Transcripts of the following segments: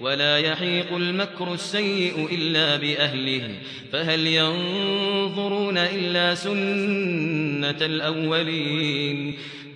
ولا يحيق المكر السيء إلا بأهله. فهل ينظرون إلا سنة الأولين؟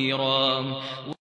خَبِيرًا